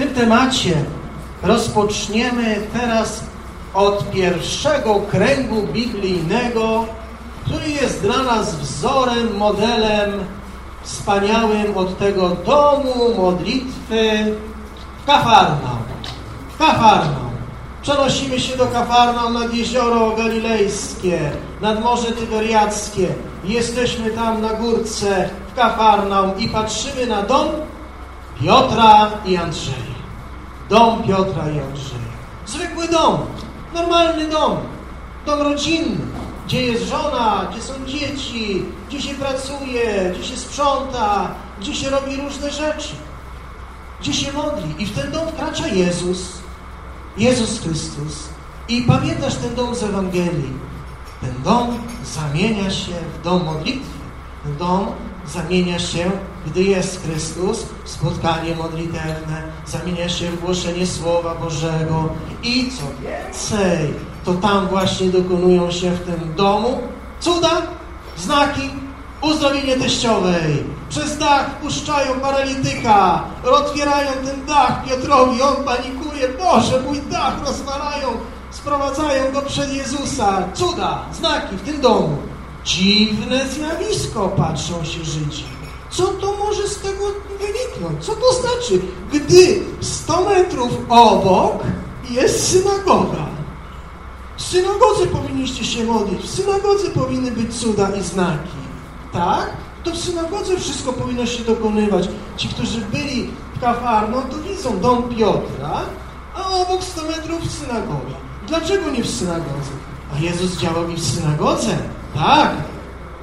tym temacie rozpoczniemy teraz od pierwszego kręgu biblijnego, który jest dla nas wzorem, modelem wspaniałym od tego domu modlitwy Kafarnaum. Kafarnaum. Przenosimy się do Kafarnaum nad jezioro galilejskie, nad Morze Tyberiackie. Jesteśmy tam na górce w Kafarnaum i patrzymy na dom Piotra i Andrzeja. Dom Piotra i Andrzeja. Zwykły dom, normalny dom, dom rodzinny, gdzie jest żona, gdzie są dzieci, gdzie się pracuje, gdzie się sprząta, gdzie się robi różne rzeczy, gdzie się modli. I w ten dom wkracza Jezus, Jezus Chrystus. I pamiętasz ten dom z Ewangelii. Ten dom zamienia się w dom modlitwy. Ten dom zamienia się, gdy jest Chrystus, spotkanie modlitewne, zamienia się w głoszenie Słowa Bożego i co więcej, to tam właśnie dokonują się w tym domu cuda, znaki, uzdrowienie teściowej. Przez dach puszczają paralityka, otwierają ten dach Piotrowi, on panikuje, Boże, mój dach rozwalają, sprowadzają go przed Jezusa. Cuda, znaki w tym domu. Dziwne zjawisko, patrzą się Żydzi. Co to może z tego wyniknąć? Co to znaczy, gdy 100 metrów obok jest synagoga? W synagodze powinniście się modlić, w synagodze powinny być cuda i znaki. Tak? To w synagodze wszystko powinno się dokonywać. Ci, którzy byli w Kafarną, to widzą dom Piotra, a obok 100 metrów synagoga. Dlaczego nie w synagodze? A Jezus działał w synagodze. Tak,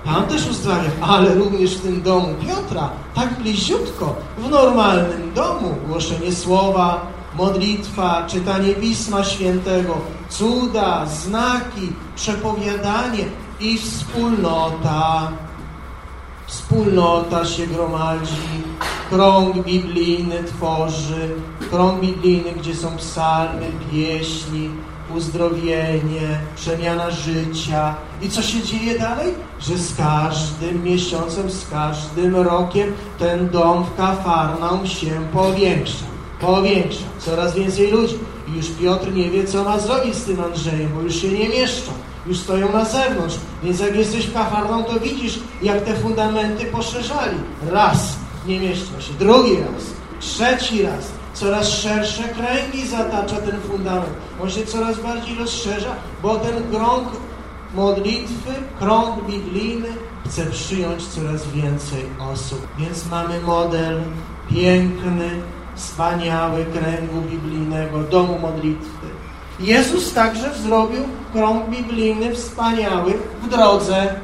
tam też uzdrawia, ale również w tym domu Piotra, tak bliziutko, w normalnym domu, głoszenie słowa, modlitwa, czytanie Pisma Świętego, cuda, znaki, przepowiadanie i wspólnota. Wspólnota się gromadzi, krąg biblijny tworzy, krąg biblijny, gdzie są psalmy, pieśni, uzdrowienie, przemiana życia. I co się dzieje dalej? Że z każdym miesiącem, z każdym rokiem ten dom w Kafarnaum się powiększa. Powiększa. Coraz więcej ludzi. I już Piotr nie wie, co ma zrobić z tym Andrzejem, bo już się nie mieszczą. Już stoją na zewnątrz. Więc jak jesteś w Kafarnaum, to widzisz, jak te fundamenty poszerzali. Raz, nie mieszczą się. Drugi raz. Trzeci raz coraz szersze kręgi zatacza ten fundament. On się coraz bardziej rozszerza, bo ten krąg modlitwy, krąg biblijny chce przyjąć coraz więcej osób. Więc mamy model piękny, wspaniały kręgu biblijnego, domu modlitwy. Jezus także zrobił krąg biblijny wspaniały w drodze,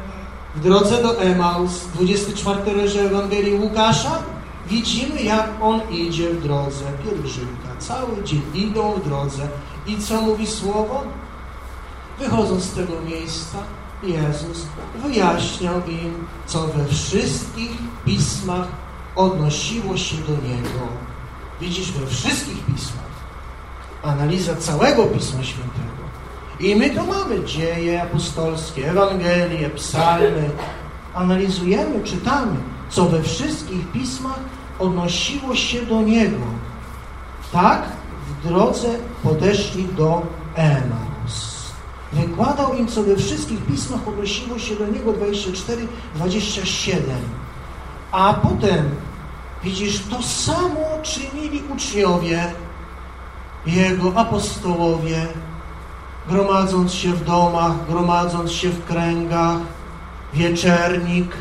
w drodze do Emaus, 24 rozdział Ewangelii Łukasza, Widzimy, jak on idzie w drodze, pielgrzymka. Cały dzień idą w drodze. I co mówi Słowo? Wychodząc z tego miejsca, Jezus wyjaśniał im, co we wszystkich pismach odnosiło się do Niego. Widzisz, we wszystkich pismach. Analiza całego Pisma Świętego. I my to mamy. Dzieje apostolskie, Ewangelie, psalmy. Analizujemy, czytamy co we wszystkich pismach odnosiło się do Niego. Tak w drodze podeszli do Emaus. Wykładał im, co we wszystkich pismach odnosiło się do Niego 24, 27. A potem, widzisz, to samo czynili uczniowie Jego, apostołowie, gromadząc się w domach, gromadząc się w kręgach, wieczernik,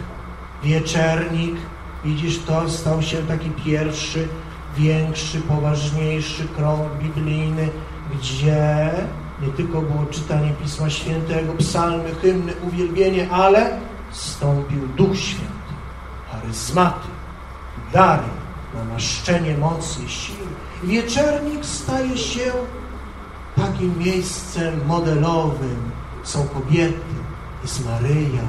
wieczernik. Widzisz, to stał się taki pierwszy, większy, poważniejszy krąg biblijny, gdzie nie tylko było czytanie Pisma Świętego, psalmy, hymny, uwielbienie, ale stąpił Duch Święty, charyzmaty, dary, namaszczenie mocy, siły. Wieczernik staje się takim miejscem modelowym. Są kobiety, jest Maryja,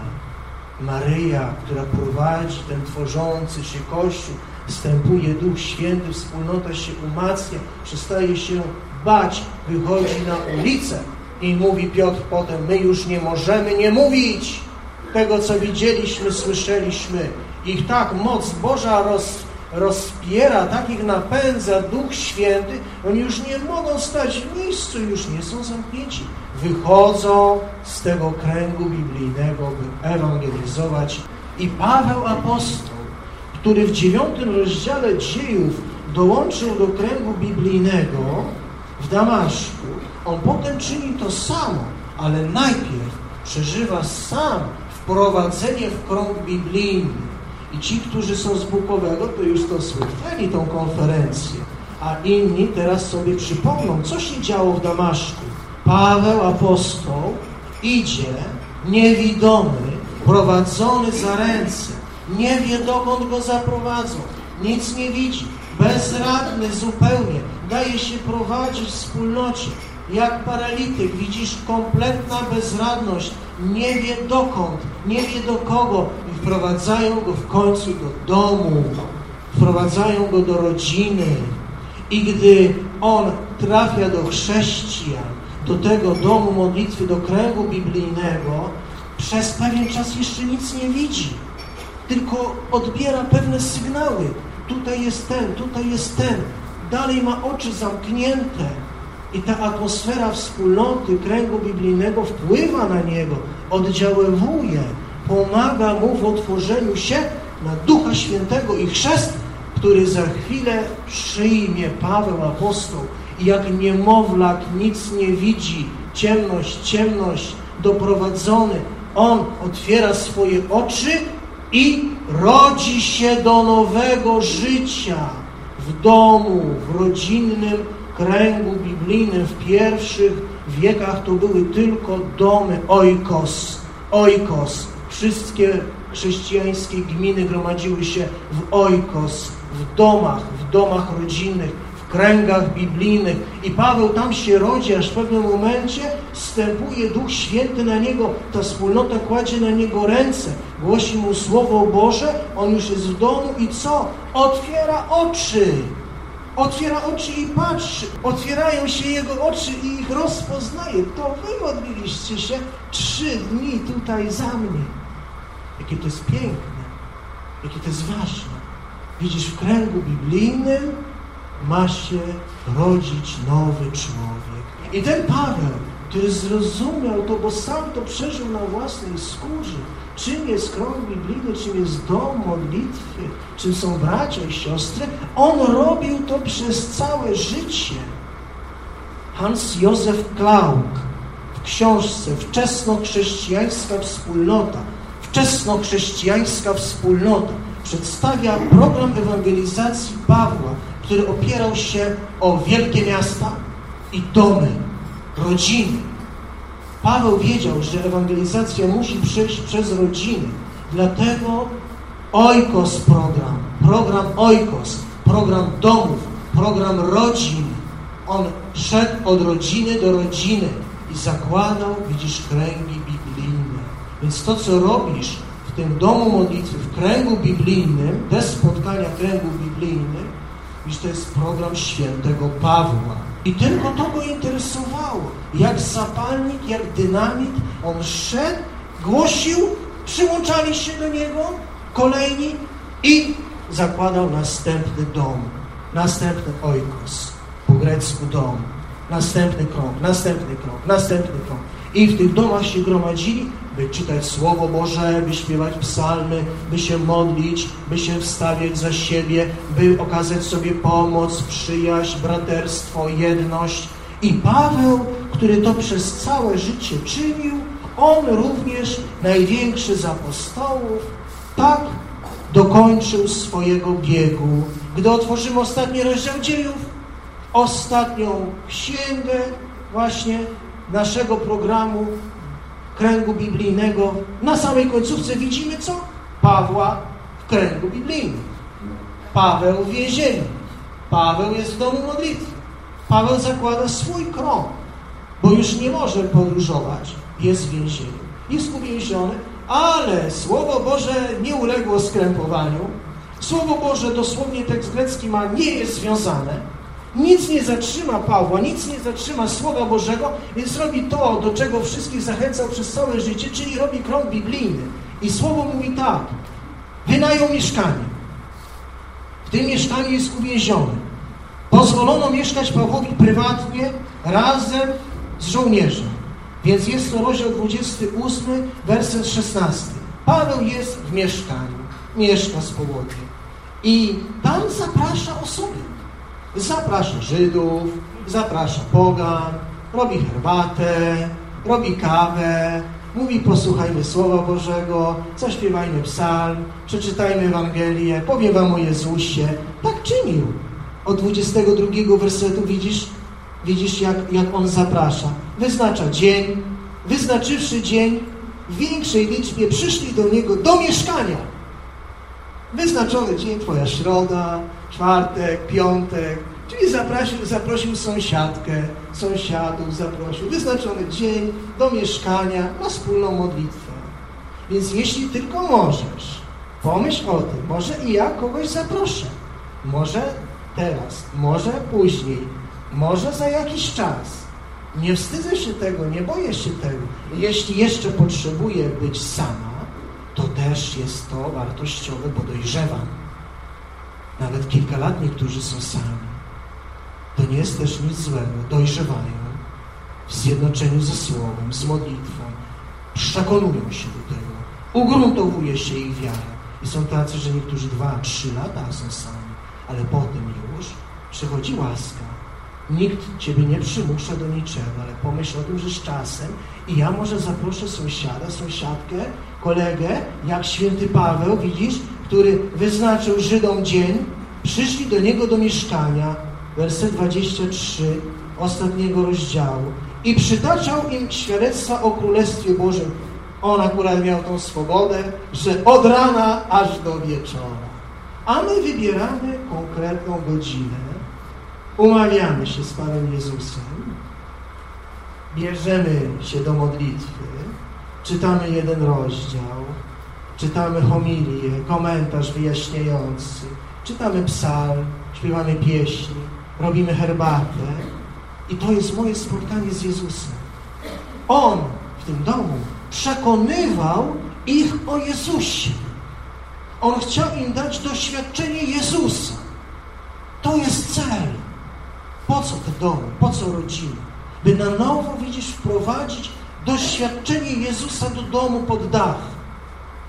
Maryja, która prowadzi ten tworzący się Kościół, wstępuje Duch Święty, wspólnota się umacnia, przestaje się bać, wychodzi na ulicę i mówi Piotr potem, my już nie możemy nie mówić tego, co widzieliśmy, słyszeliśmy. Ich tak moc Boża roz, rozpiera, takich napędza Duch Święty, oni już nie mogą stać w miejscu, już nie są zamknięci. Wychodzą z tego kręgu biblijnego, by ewangelizować. I Paweł apostoł, który w dziewiątym rozdziale dziejów dołączył do kręgu biblijnego w Damaszku, on potem czyni to samo, ale najpierw przeżywa sam wprowadzenie w krąg biblijny. I ci, którzy są z Bukowego, to już to słyszeli, tą konferencję. A inni teraz sobie przypomną, co się działo w Damaszku. Paweł, apostoł, idzie niewidomy, prowadzony za ręce. Nie wie, dokąd go zaprowadzą. Nic nie widzi. Bezradny zupełnie. Daje się prowadzić wspólnocie. Jak paralityk. Widzisz, kompletna bezradność. Nie wie dokąd, nie wie do kogo. Wprowadzają go w końcu do domu. Wprowadzają go do rodziny. I gdy on trafia do chrześcijan, do tego domu modlitwy, do kręgu biblijnego, przez pewien czas jeszcze nic nie widzi, tylko odbiera pewne sygnały. Tutaj jest ten, tutaj jest ten. Dalej ma oczy zamknięte. I ta atmosfera wspólnoty, kręgu biblijnego wpływa na niego, oddziaływuje, pomaga mu w otworzeniu się na Ducha Świętego i chrzest, który za chwilę przyjmie Paweł apostoł i jak niemowlak nic nie widzi, ciemność, ciemność, doprowadzony, on otwiera swoje oczy i rodzi się do nowego życia w domu, w rodzinnym kręgu biblijnym. W pierwszych wiekach to były tylko domy oikos, oikos. Wszystkie chrześcijańskie gminy gromadziły się w oikos, w domach, w domach rodzinnych, kręgach biblijnych. I Paweł tam się rodzi, aż w pewnym momencie wstępuje Duch Święty na niego, ta wspólnota kładzie na niego ręce, głosi mu Słowo Boże, on już jest w domu i co? Otwiera oczy. Otwiera oczy i patrzy. Otwierają się jego oczy i ich rozpoznaje. To wy modliliście się trzy dni tutaj za mnie. Jakie to jest piękne, jakie to jest ważne. Widzisz, w kręgu biblijnym ma się rodzić nowy człowiek. I ten Paweł, który zrozumiał to, bo sam to przeżył na własnej skórze, czym jest krąg biblijny, czym jest dom modlitwy, czym są bracia i siostry, on robił to przez całe życie. Hans Józef Klauk w książce Wczesnochrześcijańska wspólnota, wczesnochrześcijańska wspólnota przedstawia program ewangelizacji Pawła który opierał się o wielkie miasta i domy, rodziny. Paweł wiedział, że ewangelizacja musi przejść przez rodziny. Dlatego Oikos program, program Oikos, program domów, program rodzin. On szedł od rodziny do rodziny i zakładał, widzisz, kręgi. Więc to, co robisz w tym domu modlitwy, w kręgu biblijnym, bez spotkania kręgów biblijnych, iż to jest program świętego Pawła. I tylko to go interesowało. Jak zapalnik, jak dynamit, on szedł, głosił, przyłączali się do niego kolejni i zakładał następny dom, następny oikos, po grecku dom, następny krąg, następny krąg, następny krąg. I w tych domach się gromadzili by czytać Słowo Boże, by śpiewać psalmy, by się modlić, by się wstawiać za siebie, by okazać sobie pomoc, przyjaźń, braterstwo, jedność. I Paweł, który to przez całe życie czynił, on również, największy z apostołów, tak dokończył swojego biegu. Gdy otworzymy ostatni rozdział dziejów, ostatnią księgę właśnie naszego programu kręgu biblijnego, na samej końcówce widzimy co? Pawła w kręgu biblijnym. Paweł w więzieniu. Paweł jest w domu modlitwy. Paweł zakłada swój krąg, bo już nie może podróżować. Jest w więzieniu. Jest uwięziony, ale Słowo Boże nie uległo skrępowaniu. Słowo Boże, dosłownie tekst grecki ma, nie jest związane nic nie zatrzyma Pawła, nic nie zatrzyma Słowa Bożego, więc robi to, do czego wszystkich zachęcał przez całe życie, czyli robi krąg biblijny. I Słowo mówi tak, wynają mieszkanie. W tym mieszkaniu jest uwięziony. Pozwolono mieszkać Pawłowi prywatnie razem z żołnierzem. Więc jest to rozdział 28, werset 16. Paweł jest w mieszkaniu, mieszka z powodzeniem. I Pan zaprasza osoby. Zaprasza Żydów, zaprasza pogan, robi herbatę, robi kawę, mówi posłuchajmy Słowa Bożego, zaśpiewajmy psalm, przeczytajmy Ewangelię, powie wam o Jezusie. Tak czynił. Od 22 wersetu widzisz, widzisz jak, jak on zaprasza. Wyznacza dzień, wyznaczywszy dzień, w większej liczbie przyszli do niego do mieszkania. Wyznaczony dzień, twoja środa, czwartek, piątek, czyli zaprosił, zaprosił sąsiadkę, sąsiadów zaprosił. Wyznaczony dzień do mieszkania na wspólną modlitwę. Więc jeśli tylko możesz, pomyśl o tym, może i ja kogoś zaproszę. Może teraz, może później, może za jakiś czas. Nie wstydzę się tego, nie boję się tego. Jeśli jeszcze potrzebuję być sama, to też jest to wartościowe, bo dojrzewam. Nawet kilka lat niektórzy są sami. To nie jest też nic złego. Dojrzewają w zjednoczeniu ze Słowem, z modlitwą. Przekonują się do tego. Ugruntowuje się ich wiara. I są tacy, że niektórzy dwa, trzy lata są sami, ale potem już przychodzi łaska. Nikt Ciebie nie przymusza do niczego, ale pomyśl o tym, że z czasem i ja może zaproszę sąsiada, sąsiadkę, kolegę, jak święty Paweł, widzisz, który wyznaczył Żydom dzień, przyszli do niego do mieszkania, werset 23 ostatniego rozdziału i przytaczał im świadectwa o Królestwie Bożym. On akurat miał tą swobodę, że od rana aż do wieczora. A my wybieramy konkretną godzinę, umawiamy się z Panem Jezusem, bierzemy się do modlitwy, czytamy jeden rozdział, czytamy homilię, komentarz wyjaśniający, czytamy psalm, śpiewamy pieśni, robimy herbatę i to jest moje spotkanie z Jezusem. On w tym domu przekonywał ich o Jezusie. On chciał im dać doświadczenie Jezusa. To jest cel. Po co te domy? Po co rodziny? By na nowo, widzisz, wprowadzić doświadczenie Jezusa do domu pod dach.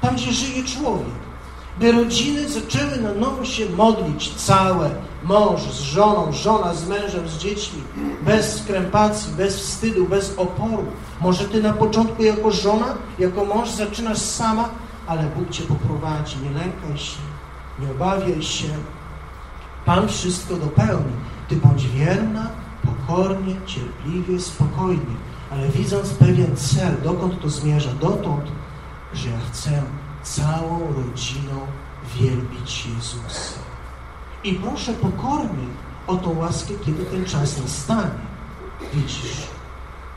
Tam, gdzie żyje człowiek. By rodziny zaczęły na nowo się modlić całe. Mąż z żoną, żona z mężem, z dziećmi. Bez skrępacji, bez wstydu, bez oporu. Może ty na początku jako żona, jako mąż zaczynasz sama, ale Bóg cię poprowadzi. Nie lękaj się, nie obawiaj się. Pan wszystko dopełni. Ty bądź wierna, pokornie, cierpliwie, spokojnie, ale widząc pewien cel, dokąd to zmierza, dotąd, że chcę całą rodziną wielbić Jezusa. I proszę pokornie o tą łaskę, kiedy ten czas nastanie. Widzisz,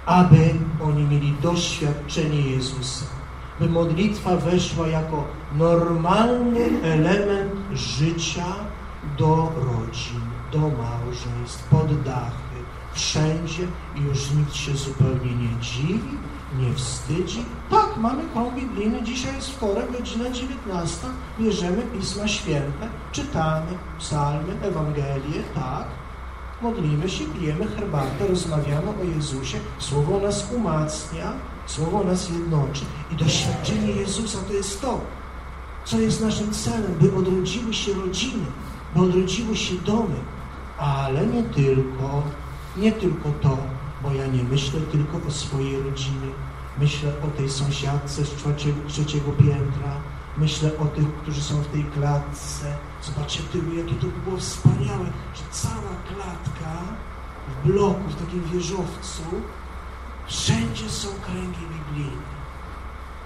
aby oni mieli doświadczenie Jezusa, by modlitwa weszła jako normalny element życia do rodzin, do małżeństw, pod dachy, wszędzie i już nikt się zupełnie nie dziwi, nie wstydzi. Tak, mamy krąg biblijny, dzisiaj jest wtorek, godzina 19, bierzemy Pisma Święte, czytamy psalmy, Ewangelię, tak, modlimy się, pijemy herbatę, rozmawiamy o Jezusie, Słowo nas umacnia, Słowo nas jednoczy. I doświadczenie Jezusa to jest to, co jest naszym celem, by odrodziły się rodziny, by odrodziły się domy, ale nie tylko, nie tylko to, bo ja nie myślę tylko o swojej rodzinie. Myślę o tej sąsiadce z trzeciego, trzeciego piętra. Myślę o tych, którzy są w tej klatce. Zobaczcie tylu, jakie to było wspaniałe, że cała klatka w bloku, w takim wieżowcu, wszędzie są kręgi biblijne.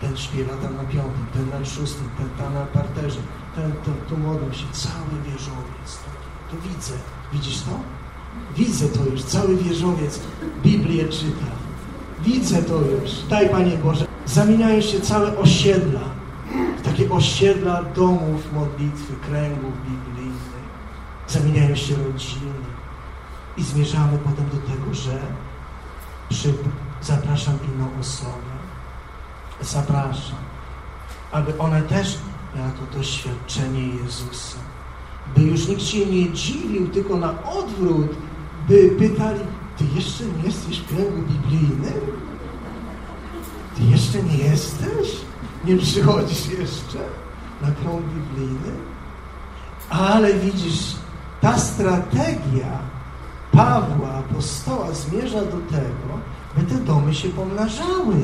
Ten śpiewa tam na piątym, ten na szóstym, ten tam na parterze, ten to, tu modlą się, cały wieżowiec. To widzę. Widzisz to? Widzę to już, cały wieżowiec Biblię czyta. Widzę to już. Daj Panie Boże. Zamieniają się całe osiedla takie osiedla domów modlitwy, kręgów biblijnych. Zamieniają się rodziny. I zmierzamy potem do tego, że przy, zapraszam inną osobę. Zapraszam, aby one też miała to doświadczenie Jezusa by już nikt się nie dziwił, tylko na odwrót, by pytali, ty jeszcze nie jesteś w kręgu biblijnym? Ty jeszcze nie jesteś? Nie przychodzisz jeszcze na krąg biblijny? Ale widzisz, ta strategia Pawła, apostoła, zmierza do tego, by te domy się pomnażały.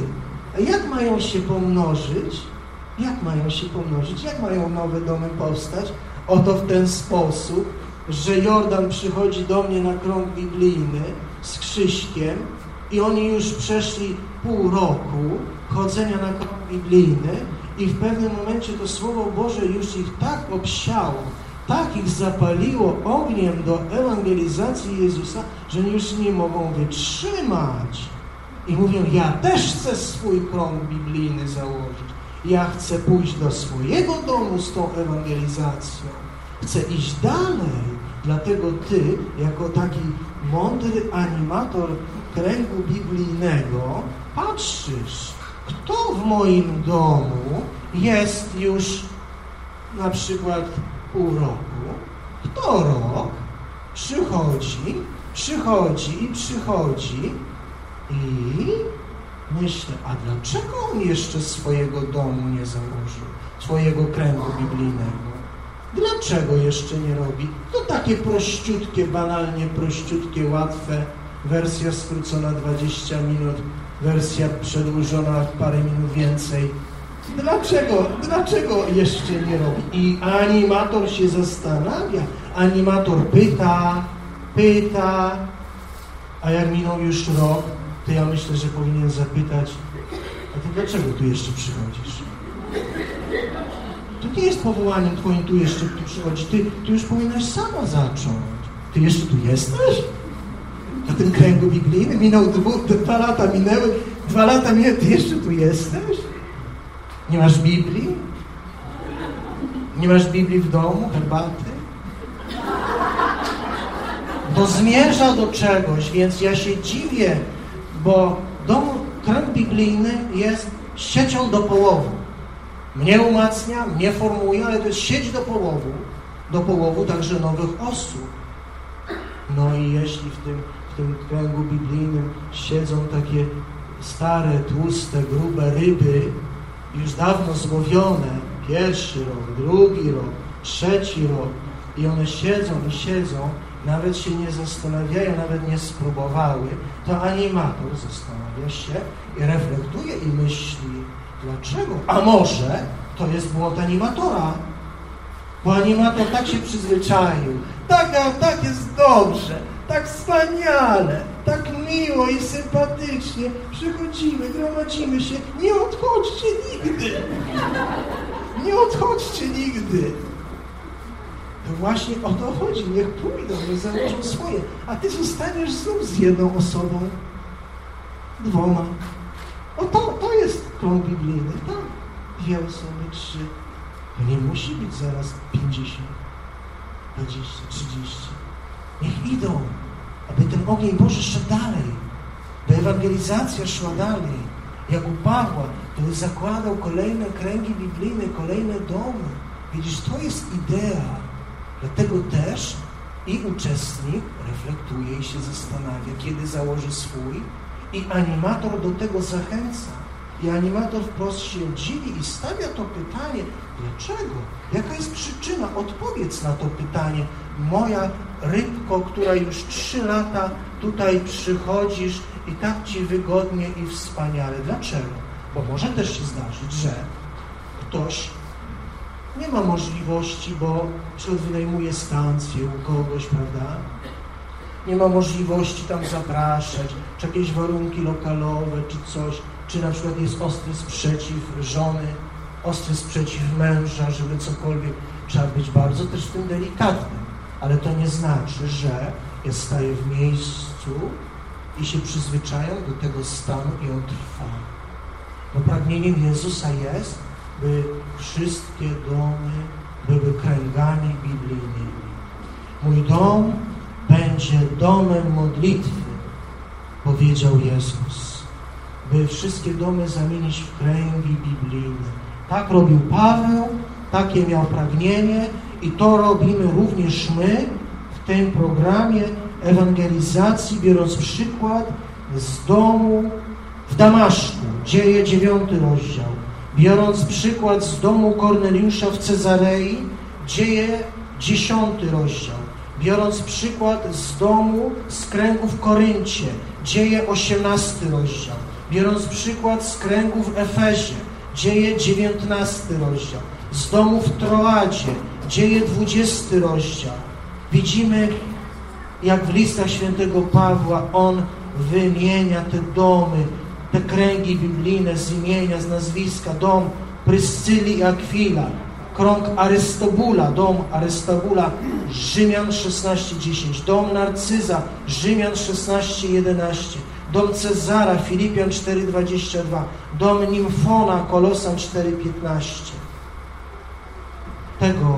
A jak mają się pomnożyć? Jak mają się pomnożyć? Jak mają nowe domy powstać? Oto w ten sposób, że Jordan przychodzi do mnie na krąg biblijny z Krzyśkiem i oni już przeszli pół roku chodzenia na krąg biblijny i w pewnym momencie to Słowo Boże już ich tak obsiało, tak ich zapaliło ogniem do ewangelizacji Jezusa, że już nie mogą wytrzymać. I mówią, ja też chcę swój krąg biblijny założyć. Ja chcę pójść do swojego domu z tą ewangelizacją. Chcę iść dalej. Dlatego ty, jako taki mądry animator kręgu biblijnego, patrzysz, kto w moim domu jest już na przykład pół roku, kto rok przychodzi, przychodzi i przychodzi i myślę, a dlaczego on jeszcze swojego domu nie założył, swojego kręgu biblijnego? Dlaczego jeszcze nie robi? To takie prościutkie, banalnie prościutkie, łatwe, wersja skrócona 20 minut, wersja przedłużona parę minut więcej. Dlaczego, dlaczego jeszcze nie robi? I animator się zastanawia, animator pyta, pyta, a jak minął już rok, to ja myślę, że powinien zapytać, a ty dlaczego tu jeszcze przychodzisz? To nie jest powołaniem twoim tu jeszcze tu. Ty, ty już powinnaś sama zacząć. Ty jeszcze tu jesteś? Na tym kręgu biblijnym minął dwu, dwa lata minęły, dwa lata minęły, ty jeszcze tu jesteś? Nie masz Biblii? Nie masz Biblii w domu, herbaty? To zmierza do czegoś, więc ja się dziwię, bo dom, biblijny jest siecią do połowu. Mnie umacnia, mnie formuje, ale to jest sieć do połowu, do połowu także nowych osób. No i jeśli w tym, w tym kręgu biblijnym siedzą takie stare, tłuste, grube ryby, już dawno złowione, pierwszy rok, drugi rok, trzeci rok, i one siedzą i siedzą, nawet się nie zastanawiają, nawet nie spróbowały, to animator zastanawia się i reflektuje i myśli, dlaczego? A może to jest błąd animatora? Bo animator tak się przyzwyczaił, tak, tak jest dobrze, tak wspaniale, tak miło i sympatycznie. Przychodzimy, gromadzimy się. Nie odchodźcie nigdy. Nie odchodźcie nigdy. To właśnie o to chodzi. Niech pójdą, niech założą swoje. A ty zostaniesz znów z jedną osobą, dwoma. O to, to jest krąg biblijny. Tak. Dwie osoby, trzy. To nie musi być zaraz 50, 20, 30. Niech idą, aby ten ogień Boży szedł dalej, by ewangelizacja szła dalej. Jak u Pawła, który zakładał kolejne kręgi biblijne, kolejne domy. Widzisz, to jest idea. Dlatego też i uczestnik reflektuje i się zastanawia, kiedy założy swój i animator do tego zachęca. I animator wprost się dziwi i stawia to pytanie, dlaczego? Jaka jest przyczyna? Odpowiedz na to pytanie. Moja rybko, która już trzy lata tutaj przychodzisz i tak ci wygodnie i wspaniale. Dlaczego? Bo może też się zdarzyć, że ktoś nie ma możliwości, bo przykład wynajmuje stację u kogoś, prawda? Nie ma możliwości tam zapraszać, czy jakieś warunki lokalowe, czy coś, czy na przykład jest ostry sprzeciw żony, ostry sprzeciw męża, żeby cokolwiek, trzeba być bardzo też w tym delikatnym, ale to nie znaczy, że ja staję w miejscu i się przyzwyczają do tego stanu i on trwa. Bo pragnieniem Jezusa jest, by wszystkie domy były kręgami biblijnymi. Mój dom będzie domem modlitwy, powiedział Jezus, by wszystkie domy zamienić w kręgi biblijne. Tak robił Paweł, takie miał pragnienie i to robimy również my w tym programie ewangelizacji, biorąc przykład z domu w Damaszku, dzieje dziewiąty rozdział, biorąc przykład z domu Korneliusza w Cezarei, dzieje dziesiąty rozdział, biorąc przykład z domu z kręgu w Koryncie, dzieje osiemnasty rozdział, biorąc przykład z kręgu w Efezie, dzieje dziewiętnasty rozdział, z domu w Troadzie, dzieje dwudziesty rozdział. Widzimy, jak w listach świętego Pawła on wymienia te domy, te kręgi biblijne z imienia, z nazwiska, dom Pryscyli i Akwila, krąg Arystobula, dom Arystobula, Rzymian 16:10, dom Narcyza, Rzymian 16:11, dom Cezara, Filipian 4:22, dom Nimfona, Kolosan 4:15. Tego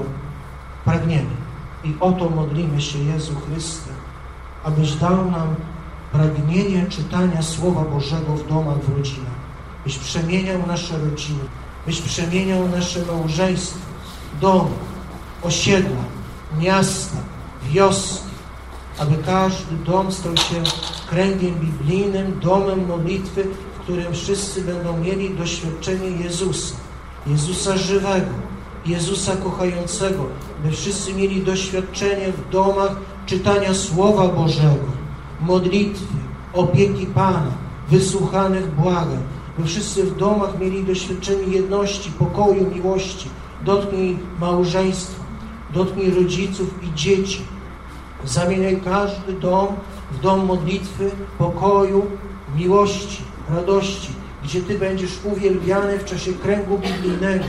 pragniemy i o to modlimy się Jezu Chryste, abyś dał nam pragnienie czytania Słowa Bożego w domach, w rodzinach, byś przemieniał nasze rodziny, byś przemieniał nasze małżeństwo, domy, osiedla, miasta, wioski, aby każdy dom stał się kręgiem biblijnym, domem modlitwy, w którym wszyscy będą mieli doświadczenie Jezusa, Jezusa żywego, Jezusa kochającego, by wszyscy mieli doświadczenie w domach czytania Słowa Bożego, modlitwy, opieki Pana, wysłuchanych błagań, by wszyscy w domach mieli doświadczenie jedności, pokoju, miłości. Dotknij małżeństwa, dotknij rodziców i dzieci. Zamieniaj każdy dom w dom modlitwy, pokoju, miłości, radości, gdzie Ty będziesz uwielbiany w czasie kręgu biblijnego,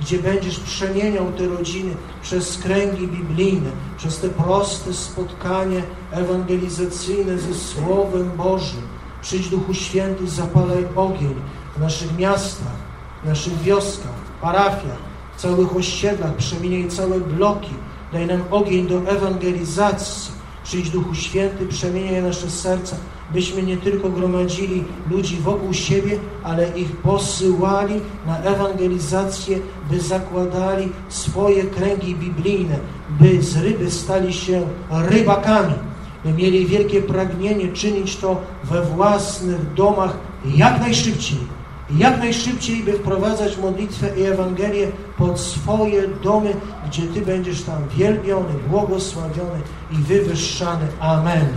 gdzie będziesz przemieniał te rodziny przez kręgi biblijne, przez te proste spotkanie ewangelizacyjne ze Słowem Bożym. Przyjdź Duchu Święty, zapalaj ogień w naszych miastach, w naszych wioskach, parafiach, w całych osiedlach, przemieniaj całe bloki, daj nam ogień do ewangelizacji. Przyjdź Duchu Święty, przemieniaj nasze serca, byśmy nie tylko gromadzili ludzi wokół siebie, ale ich posyłali na ewangelizację, by zakładali swoje kręgi biblijne, by z ryby stali się rybakami, by mieli wielkie pragnienie czynić to we własnych domach jak najszybciej. Jak najszybciej, by wprowadzać modlitwę i Ewangelię pod swoje domy, gdzie Ty będziesz tam wielbiony, błogosławiony i wywyższany. Amen.